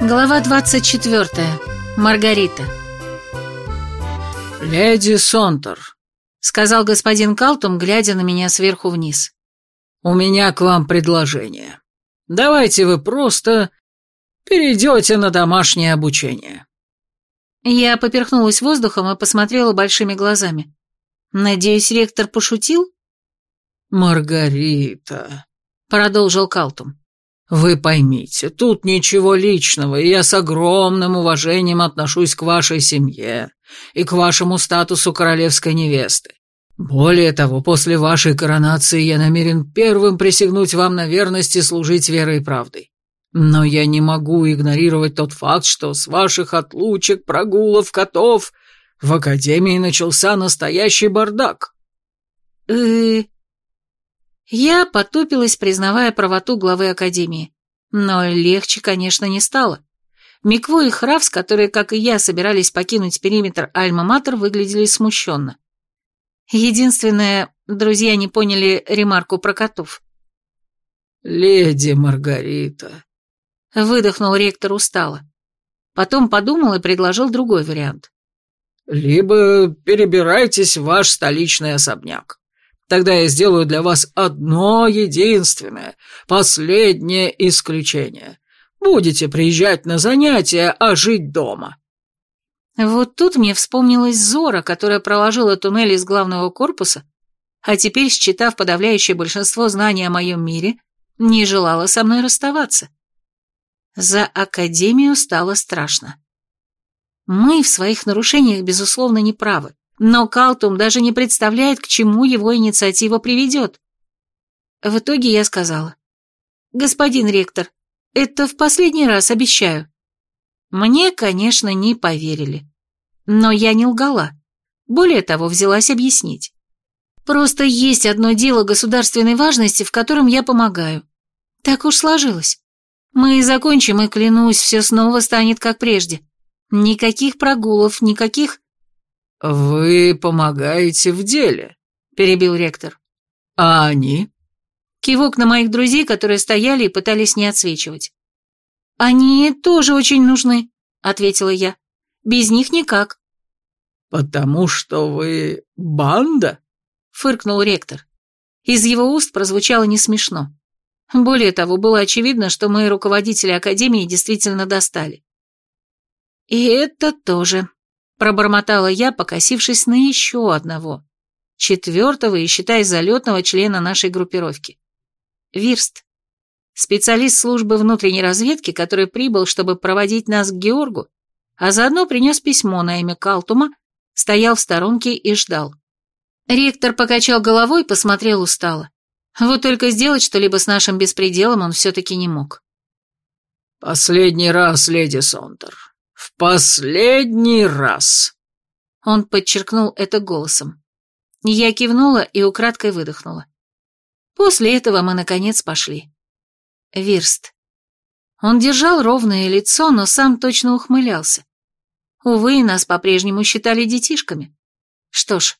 Глава 24. Маргарита. «Леди Сонтер», — сказал господин Калтум, глядя на меня сверху вниз. «У меня к вам предложение. Давайте вы просто перейдете на домашнее обучение». Я поперхнулась воздухом и посмотрела большими глазами. Надеюсь, ректор пошутил? «Маргарита», — продолжил Калтум. «Вы поймите, тут ничего личного, и я с огромным уважением отношусь к вашей семье и к вашему статусу королевской невесты. Более того, после вашей коронации я намерен первым присягнуть вам на верность и служить верой и правдой. Но я не могу игнорировать тот факт, что с ваших отлучек, прогулов, котов в Академии начался настоящий бардак». «Э-э...» Я потупилась, признавая правоту главы Академии. Но легче, конечно, не стало. Микво и Хравс, которые, как и я, собирались покинуть периметр Альма-Матер, выглядели смущенно. Единственное, друзья не поняли ремарку про котов. «Леди Маргарита», — выдохнул ректор устало. Потом подумал и предложил другой вариант. «Либо перебирайтесь в ваш столичный особняк. Тогда я сделаю для вас одно единственное, последнее исключение. Будете приезжать на занятия, а жить дома». Вот тут мне вспомнилась Зора, которая проложила туннель из главного корпуса, а теперь, считав подавляющее большинство знаний о моем мире, не желала со мной расставаться. За Академию стало страшно. Мы в своих нарушениях, безусловно, не правы. Но Калтум даже не представляет, к чему его инициатива приведет. В итоге я сказала. «Господин ректор, это в последний раз, обещаю». Мне, конечно, не поверили. Но я не лгала. Более того, взялась объяснить. Просто есть одно дело государственной важности, в котором я помогаю. Так уж сложилось. Мы закончим, и, клянусь, все снова станет как прежде. Никаких прогулов, никаких «Вы помогаете в деле», — перебил ректор. «А они?» Кивок на моих друзей, которые стояли и пытались не отсвечивать. «Они тоже очень нужны», — ответила я. «Без них никак». «Потому что вы банда?» — фыркнул ректор. Из его уст прозвучало не смешно. Более того, было очевидно, что мы руководители Академии действительно достали. «И это тоже», Пробормотала я, покосившись на еще одного. Четвертого и, считай, залетного члена нашей группировки. Вирст. Специалист службы внутренней разведки, который прибыл, чтобы проводить нас к Георгу, а заодно принес письмо на имя Калтума, стоял в сторонке и ждал. Ректор покачал головой и посмотрел устало. Вот только сделать что-либо с нашим беспределом он все-таки не мог. «Последний раз, леди Сонтер. «В последний раз!» Он подчеркнул это голосом. Я кивнула и украдкой выдохнула. После этого мы, наконец, пошли. Вирст. Он держал ровное лицо, но сам точно ухмылялся. Увы, нас по-прежнему считали детишками. Что ж,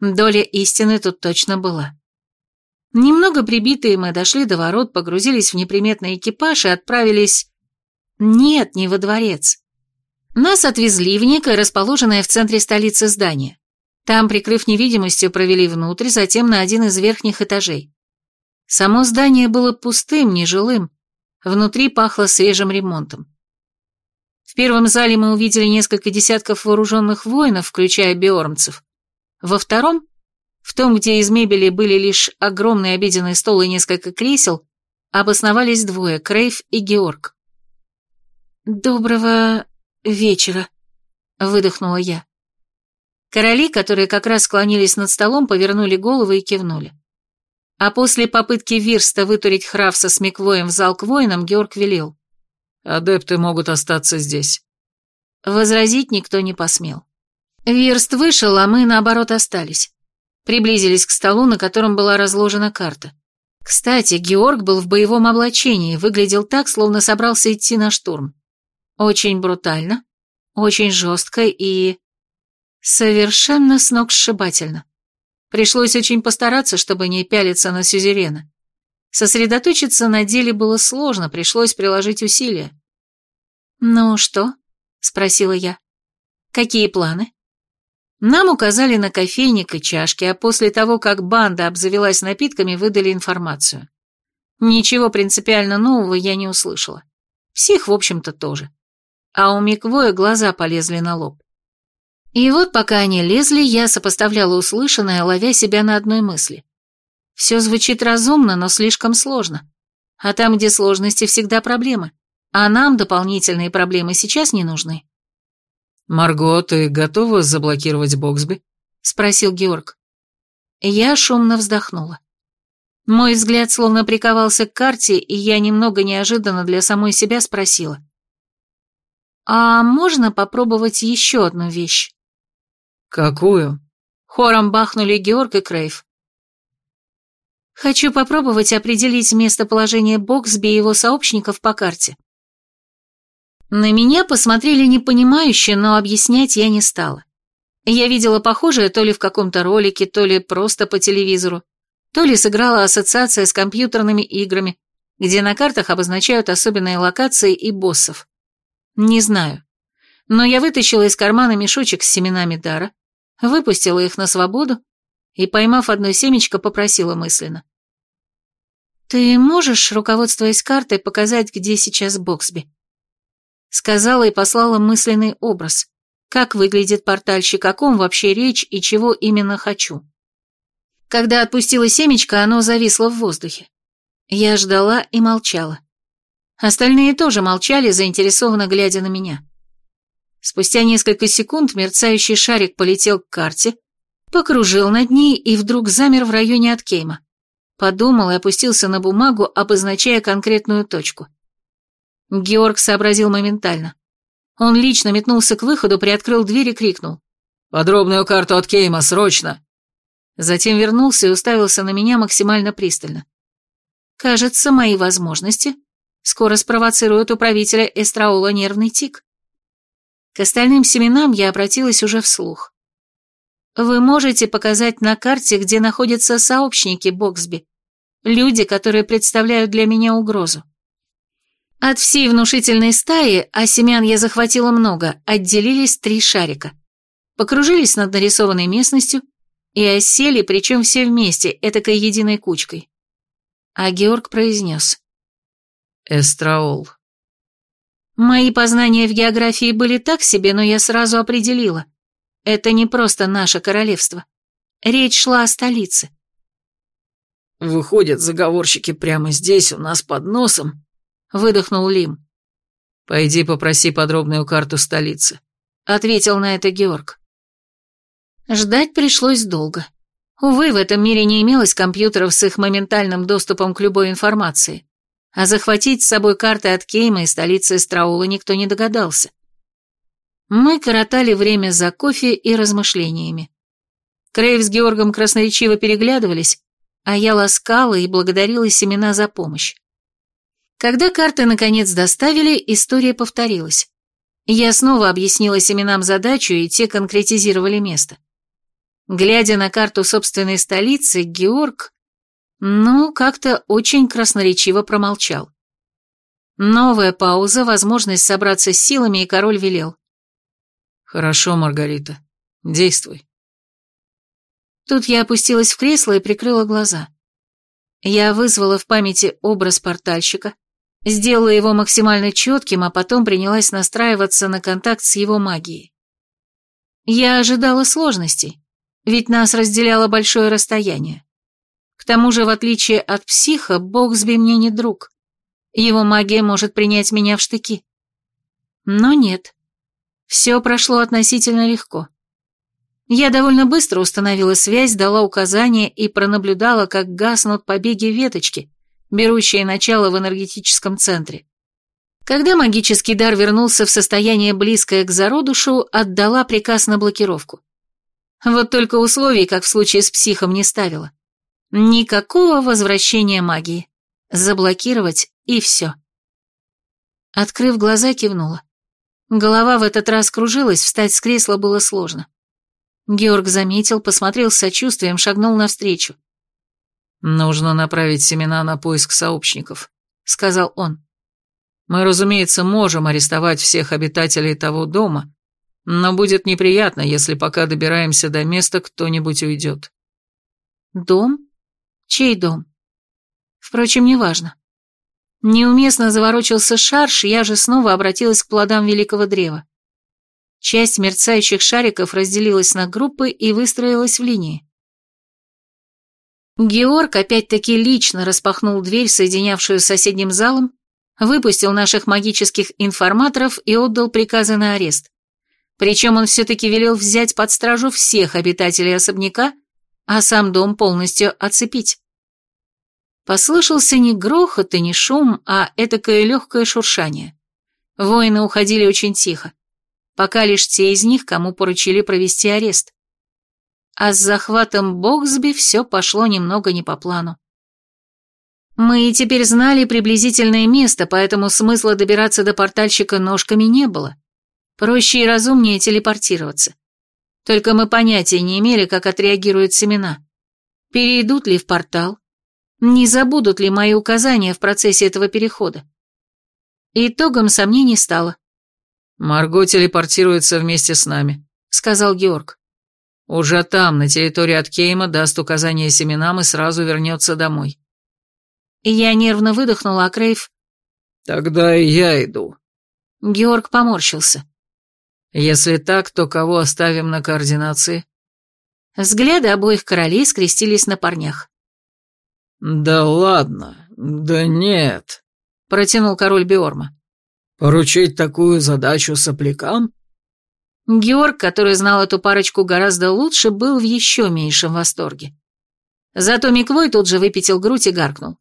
доля истины тут точно была. Немного прибитые мы дошли до ворот, погрузились в неприметный экипаж и отправились... Нет, не во дворец. Нас отвезли в некое расположенное в центре столицы здание. Там, прикрыв невидимостью, провели внутрь, затем на один из верхних этажей. Само здание было пустым, нежилым. Внутри пахло свежим ремонтом. В первом зале мы увидели несколько десятков вооруженных воинов, включая биормцев. Во втором, в том, где из мебели были лишь огромный обеденный стол и несколько кресел, обосновались двое, Крейв и Георг. «Доброго вечера», — выдохнула я. Короли, которые как раз склонились над столом, повернули головы и кивнули. А после попытки Вирста вытурить Хравса с Миквоем в зал к воинам, Георг велел. «Адепты могут остаться здесь». Возразить никто не посмел. Вирст вышел, а мы, наоборот, остались. Приблизились к столу, на котором была разложена карта. Кстати, Георг был в боевом облачении, выглядел так, словно собрался идти на штурм. Очень брутально, очень жестко и... совершенно сногсшибательно. Пришлось очень постараться, чтобы не пялиться на сюзерена. Сосредоточиться на деле было сложно, пришлось приложить усилия. «Ну что?» — спросила я. «Какие планы?» Нам указали на кофейник и чашки, а после того, как банда обзавелась напитками, выдали информацию. Ничего принципиально нового я не услышала. Псих, в общем-то, тоже. А у Миквоя глаза полезли на лоб. И вот пока они лезли, я сопоставляла услышанное, ловя себя на одной мысли. Все звучит разумно, но слишком сложно. А там, где сложности, всегда проблемы. А нам дополнительные проблемы сейчас не нужны. «Марго, ты готова заблокировать Боксби?» — спросил Георг. Я шумно вздохнула. Мой взгляд словно приковался к карте, и я немного неожиданно для самой себя спросила. «А можно попробовать еще одну вещь?» «Какую?» Хором бахнули Георг и Крейв. «Хочу попробовать определить местоположение Боксби и его сообщников по карте». На меня посмотрели непонимающе, но объяснять я не стала. Я видела похожее то ли в каком-то ролике, то ли просто по телевизору, то ли сыграла ассоциация с компьютерными играми, где на картах обозначают особенные локации и боссов. Не знаю. Но я вытащила из кармана мешочек с семенами дара, выпустила их на свободу и, поймав одно семечко, попросила мысленно. «Ты можешь, руководствуясь картой, показать, где сейчас Боксби?» Сказала и послала мысленный образ. Как выглядит портальщик, о ком вообще речь и чего именно хочу. Когда отпустила семечко, оно зависло в воздухе. Я ждала и молчала. Остальные тоже молчали, заинтересованно глядя на меня. Спустя несколько секунд мерцающий шарик полетел к карте, покружил над ней и вдруг замер в районе от Кейма. Подумал и опустился на бумагу, обозначая конкретную точку. Георг сообразил моментально. Он лично метнулся к выходу, приоткрыл дверь и крикнул. «Подробную карту от Кейма, срочно!» Затем вернулся и уставился на меня максимально пристально. Кажется, мои возможности скоро спровоцируют у правителя Эстраула нервный тик. К остальным семенам я обратилась уже вслух. Вы можете показать на карте, где находятся сообщники Боксби, люди, которые представляют для меня угрозу. От всей внушительной стаи, а семян я захватила много, отделились три шарика. Покружились над нарисованной местностью, и осели, причем все вместе, этакой единой кучкой. А Георг произнес. «Эстраол». Мои познания в географии были так себе, но я сразу определила. Это не просто наше королевство. Речь шла о столице. «Выходят заговорщики прямо здесь, у нас под носом», — выдохнул Лим. «Пойди попроси подробную карту столицы», — ответил на это Георг. Ждать пришлось долго. Увы, в этом мире не имелось компьютеров с их моментальным доступом к любой информации, а захватить с собой карты от Кейма и столицы Эстраула никто не догадался. Мы коротали время за кофе и размышлениями. Крейв с Георгом красноречиво переглядывались, а я ласкала и благодарила семена за помощь. Когда карты наконец доставили, история повторилась. Я снова объяснила семенам задачу, и те конкретизировали место. Глядя на карту собственной столицы, Георг, ну, как-то очень красноречиво промолчал. Новая пауза, возможность собраться с силами, и король велел. «Хорошо, Маргарита, действуй». Тут я опустилась в кресло и прикрыла глаза. Я вызвала в памяти образ портальщика, сделала его максимально четким, а потом принялась настраиваться на контакт с его магией. Я ожидала сложностей, ведь нас разделяло большое расстояние. К тому же, в отличие от психа, Боксби мне не друг. Его магия может принять меня в штыки. Но нет. Все прошло относительно легко. Я довольно быстро установила связь, дала указания и пронаблюдала, как гаснут побеги веточки, берущие начало в энергетическом центре. Когда магический дар вернулся в состояние близкое к зародушу, отдала приказ на блокировку. Вот только условий, как в случае с психом, не ставила. Никакого возвращения магии. Заблокировать и все. Открыв глаза, кивнула. Голова в этот раз кружилась, встать с кресла было сложно. Георг заметил, посмотрел с сочувствием, шагнул навстречу. «Нужно направить семена на поиск сообщников», — сказал он. Мы, разумеется, можем арестовать всех обитателей того дома, но будет неприятно, если пока добираемся до места, кто-нибудь уйдет. Дом? Чей дом? Впрочем, неважно. Неуместно заворочился шарш, я же снова обратилась к плодам великого древа. Часть мерцающих шариков разделилась на группы и выстроилась в линии. Георг опять-таки лично распахнул дверь, соединявшую с соседним залом, выпустил наших магических информаторов и отдал приказы на арест. Причем он все-таки велел взять под стражу всех обитателей особняка, а сам дом полностью оцепить. Послышался не грохот и не шум, а этакое легкое шуршание. Воины уходили очень тихо, пока лишь те из них, кому поручили провести арест. А с захватом Боксби все пошло немного не по плану. Мы теперь знали приблизительное место, поэтому смысла добираться до портальщика ножками не было. Проще и разумнее телепортироваться. Только мы понятия не имели, как отреагируют семена. Перейдут ли в портал, не забудут ли мои указания в процессе этого перехода? Итогом сомнений стало. «Марго телепортируется вместе с нами», — сказал Георг. «Уже там, на территории Аткейма, даст указания семенам и сразу вернется домой». Я нервно выдохнула, а Крейв... «Тогда и я иду». Георг поморщился. «Если так, то кого оставим на координации?» Взгляды обоих королей скрестились на парнях. «Да ладно, да нет», — протянул король Биорма. «Поручить такую задачу соплякам?» Георг, который знал эту парочку гораздо лучше, был в еще меньшем восторге. Зато Миквой тут же выпятил грудь и гаркнул.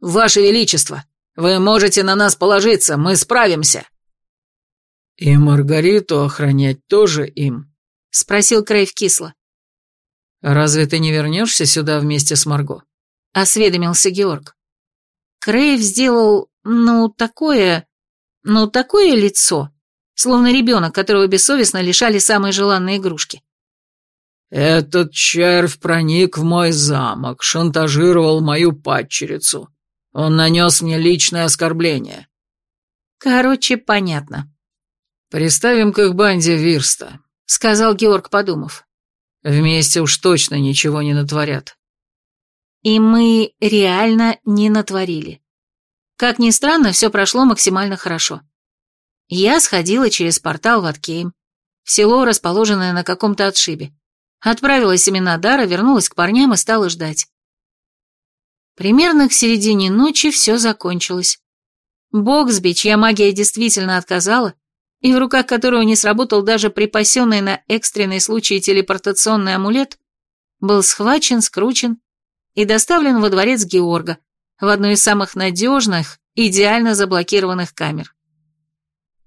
«Ваше Величество, вы можете на нас положиться, мы справимся!» «И Маргариту охранять тоже им?» — спросил Крейв кисло. «Разве ты не вернешься сюда вместе с Марго?» осведомился Георг. Крейв сделал, ну, такое, ну, такое лицо, словно ребенок, которого бессовестно лишали самые желанные игрушки. «Этот червь проник в мой замок, шантажировал мою падчерицу. Он нанес мне личное оскорбление». «Короче, понятно». «Приставим к их банде Вирста», — сказал Георг, подумав. «Вместе уж точно ничего не натворят». И мы реально не натворили. Как ни странно, все прошло максимально хорошо. Я сходила через портал в Аткейм, в село, расположенное на каком-то отшибе. Отправила семена дара, вернулась к парням и стала ждать. Примерно к середине ночи все закончилось. Боксби, чья магия действительно отказала, и в руках которого не сработал даже припасенный на экстренный случай телепортационный амулет, был схвачен, скручен и доставлен во дворец Георга, в одну из самых надежных, идеально заблокированных камер.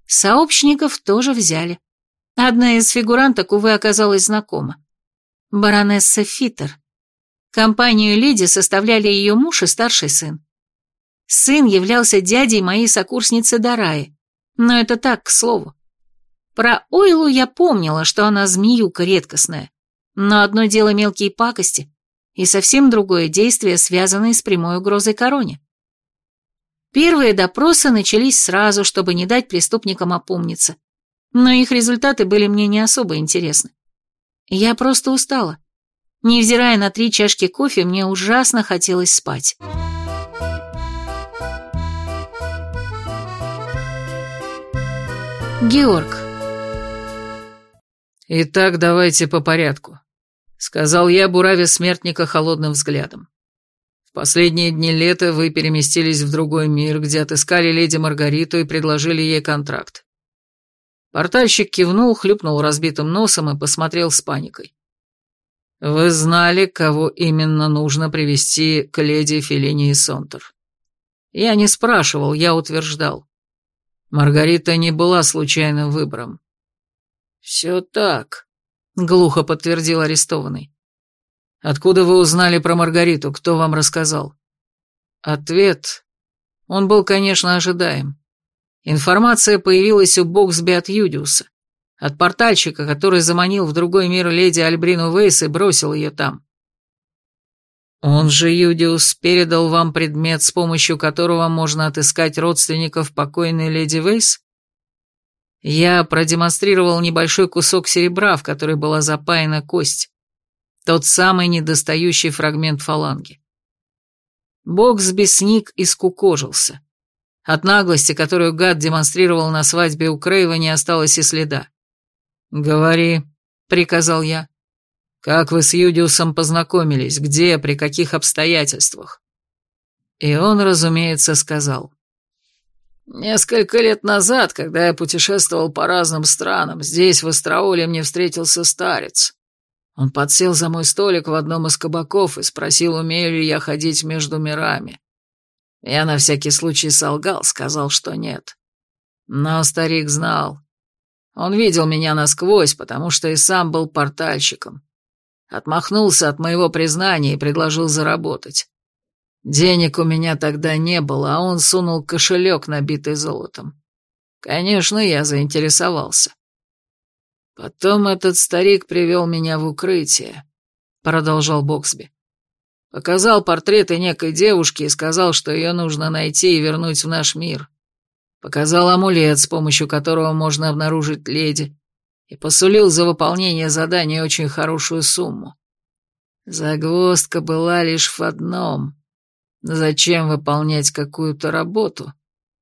Сообщников тоже взяли. Одна из фигуранток, увы, оказалась знакома. Баронесса Фиттер. Компанию Леди составляли ее муж и старший сын. Сын являлся дядей моей сокурсницы Дараи, но это так, к слову. Про Ойлу я помнила, что она змеюка редкостная, но одно дело мелкие пакости, и совсем другое действие, связанное с прямой угрозой короне. Первые допросы начались сразу, чтобы не дать преступникам опомниться, но их результаты были мне не особо интересны. Я просто устала. Невзирая на три чашки кофе, мне ужасно хотелось спать. Георг. Итак, давайте по порядку сказал я, буравя смертника холодным взглядом. В последние дни лета вы переместились в другой мир, где отыскали леди Маргариту и предложили ей контракт. Портальщик кивнул, хлюпнул разбитым носом и посмотрел с паникой. Вы знали, кого именно нужно привести к леди Феллини и Сонтер. Я не спрашивал, я утверждал. Маргарита не была случайным выбором. Все так, глухо подтвердил арестованный. Откуда вы узнали про Маргариту? Кто вам рассказал? Ответ. Он был, конечно, ожидаем. Информация появилась у Боксби от Юдиуса, от портальщика, который заманил в другой мир леди Альбрину Вейс и бросил ее там. Он же, Юдиус, передал вам предмет, с помощью которого можно отыскать родственников покойной леди Вейс? Я продемонстрировал небольшой кусок серебра, в который была запаяна кость. Тот самый недостающий фрагмент фаланги. Боксби сник и скукожился. От наглости, которую гад демонстрировал на свадьбе у Крейва, не осталось и следа. «Говори», — приказал я. «Как вы с Юдиусом познакомились? Где? При каких обстоятельствах?» И он, разумеется, сказал. «Несколько лет назад, когда я путешествовал по разным странам, здесь, в Астраоле, мне встретился старец. Он подсел за мой столик в одном из кабаков и спросил, умею ли я ходить между мирами. Я на всякий случай солгал, сказал, что нет. Но старик знал. Он видел меня насквозь, потому что и сам был портальщиком. Отмахнулся от моего признания и предложил заработать. Денег у меня тогда не было, а он сунул кошелек, набитый золотом. Конечно, я заинтересовался. Потом этот старик привел меня в укрытие, продолжал Боксби. Показал портреты некой девушки и сказал, что ее нужно найти и вернуть в наш мир. Показал амулет, с помощью которого можно обнаружить леди, и посулил за выполнение задания очень хорошую сумму. Загвоздка была лишь в одном. Зачем выполнять какую-то работу,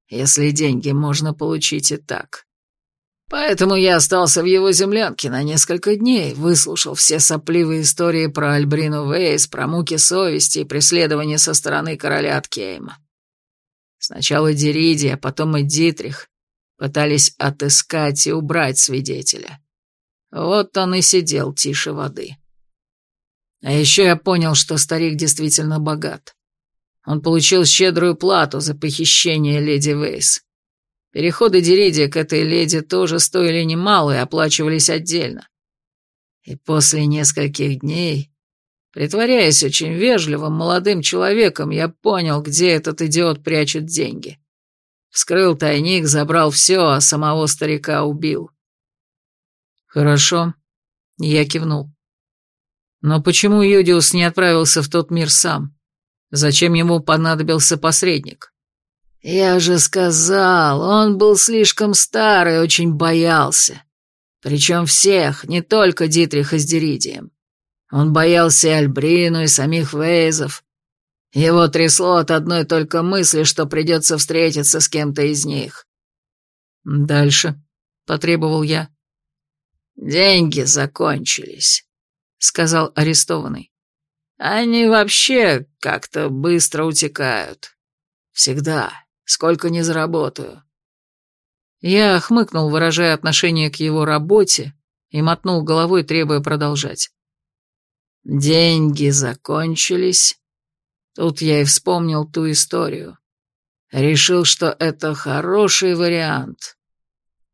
если деньги можно получить и так? Поэтому я остался в его землянке на несколько дней, выслушал все сопливые истории про Альбрину Вейс, про муки совести и преследование со стороны короля Аткейма. Сначала Деридия, потом и Дитрих пытались отыскать и убрать свидетеля. Вот он и сидел тише воды. А еще я понял, что старик действительно богат. Он получил щедрую плату за похищение леди Вейс. Переходы Деридия к этой леди тоже стоили немало и оплачивались отдельно. И после нескольких дней, притворяясь очень вежливым молодым человеком, я понял, где этот идиот прячет деньги. Вскрыл тайник, забрал все, а самого старика убил. «Хорошо», — я кивнул. «Но почему Юдиус не отправился в тот мир сам? Зачем ему понадобился посредник?» «Я же сказал, он был слишком старый и очень боялся. Причем всех, не только Дитриха с Деридием. Он боялся и Альбрину, и самих Вейзов. Его трясло от одной только мысли, что придется встретиться с кем-то из них. «Дальше», — потребовал я. «Деньги закончились», — сказал арестованный. «Они вообще как-то быстро утекают. Всегда, сколько не заработаю». Я хмыкнул, выражая отношение к его работе, и мотнул головой, требуя продолжать. «Деньги закончились». Тут я и вспомнил ту историю. Решил, что это хороший вариант.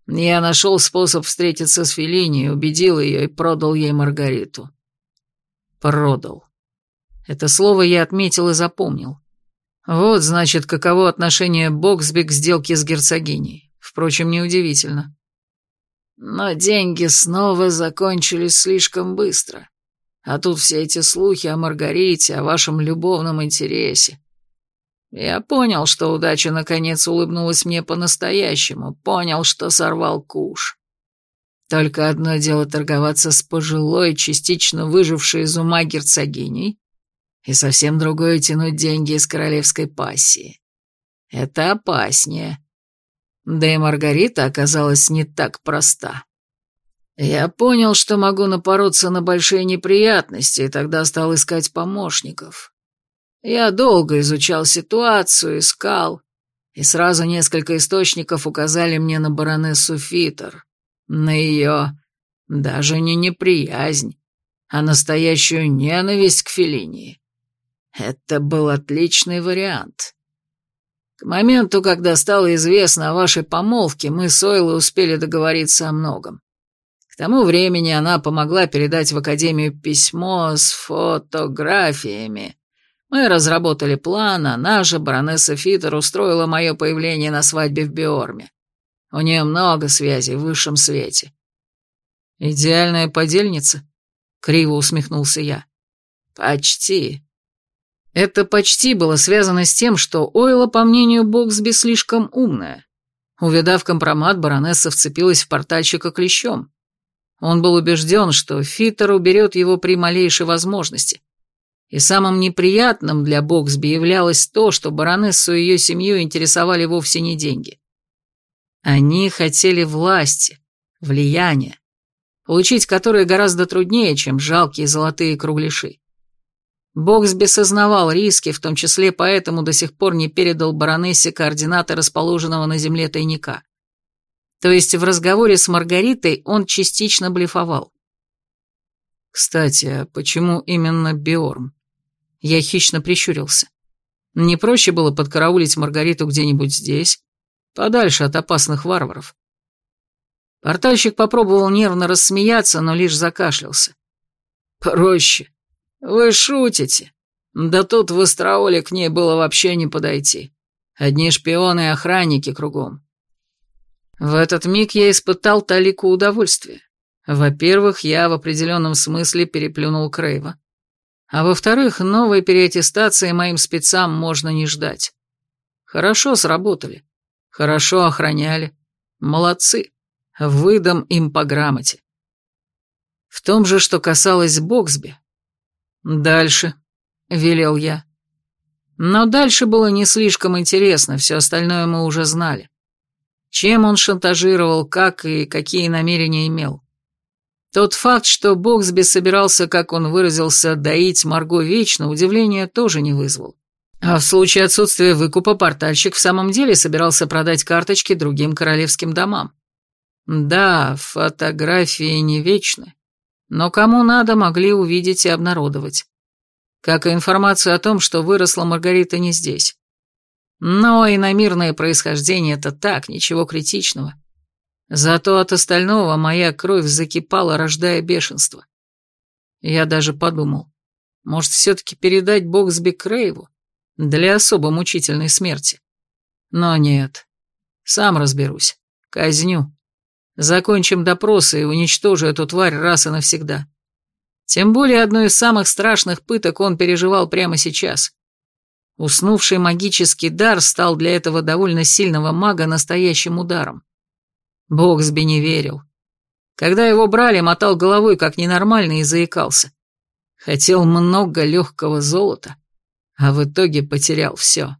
Я нашел способ встретиться с Феллини, убедил ее и продал ей Маргариту. Продал. Это слово я отметил и запомнил. Вот, значит, каково отношение Боксби к сделке с герцогиней. Впрочем, неудивительно. Но деньги снова закончились слишком быстро. А тут все эти слухи о Маргарите, о вашем любовном интересе. Я понял, что удача наконец улыбнулась мне по-настоящему, понял, что сорвал куш. Только одно дело торговаться с пожилой, частично выжившей из ума герцогиней, и совсем другое тянуть деньги из королевской пассии. Это опаснее. Да и Маргарита оказалась не так проста. Я понял, что могу напороться на большие неприятности, и тогда стал искать помощников. Я долго изучал ситуацию, искал, и сразу несколько источников указали мне на баронессу Фитер, на ее даже не неприязнь, а настоящую ненависть к Феллинии. Это был отличный вариант. К моменту, когда стало известно о вашей помолвке, мы с Ойлой успели договориться о многом. К тому времени она помогла передать в Академию письмо с фотографиями, мы разработали план, а наша баронесса Фитер устроила мое появление на свадьбе в Биорме. У нее много связей в высшем свете. «Идеальная подельница?» — криво усмехнулся я. «Почти. Это почти было связано с тем, что Ойла, по мнению Боксби, слишком умная. Увидав компромат, баронесса вцепилась в портальщика клещом. Он был убежден, что Фиттер уберет его при малейшей возможности. И самым неприятным для Боксби являлось то, что баронессу и ее семью интересовали вовсе не деньги. Они хотели власти, влияния, получить которые гораздо труднее, чем жалкие золотые кругляши. Боксби сознавал риски, в том числе поэтому до сих пор не передал баронессе координаты расположенного на земле тайника. То есть в разговоре с Маргаритой он частично блефовал. Кстати, а почему именно Биорм? Я хищно прищурился. Не проще было подкараулить Маргариту где-нибудь здесь, подальше от опасных варваров. Портальщик попробовал нервно рассмеяться, но лишь закашлялся. «Проще. «Вы шутите? Да тут в Астраоле к ней было вообще не подойти. Одни шпионы и охранники кругом». В этот миг я испытал талику удовольствия. Во-первых, я в определенном смысле переплюнул Крейва. А во-вторых, новой переаттестации моим спецам можно не ждать. Хорошо сработали. Хорошо охраняли. Молодцы. Выдам им по грамоте. В том же, что касалось Боксби, «Дальше», — велел я. Но дальше было не слишком интересно, все остальное мы уже знали. Чем он шантажировал, как и какие намерения имел. Тот факт, что Боксби собирался, как он выразился, доить Марго вечно, удивления тоже не вызвал. А в случае отсутствия выкупа портальщик в самом деле собирался продать карточки другим королевским домам. Да, фотографии не вечны но кому надо, могли увидеть и обнародовать. Как и информацию о том, что выросла Маргарита не здесь. Но и на мирное происхождение это так, ничего критичного. Зато от остального моя кровь закипала, рождая бешенство. Я даже подумал, может, все-таки передать Боксби Крейву для особо мучительной смерти. Но нет, сам разберусь, казню. Закончим допросы и уничтожу эту тварь раз и навсегда. Тем более одной из самых страшных пыток он переживал прямо сейчас. Уснувший магический дар стал для этого довольно сильного мага настоящим ударом. Боксби не верил. Когда его брали, мотал головой как ненормальный и заикался. Хотел много легкого золота, а в итоге потерял все.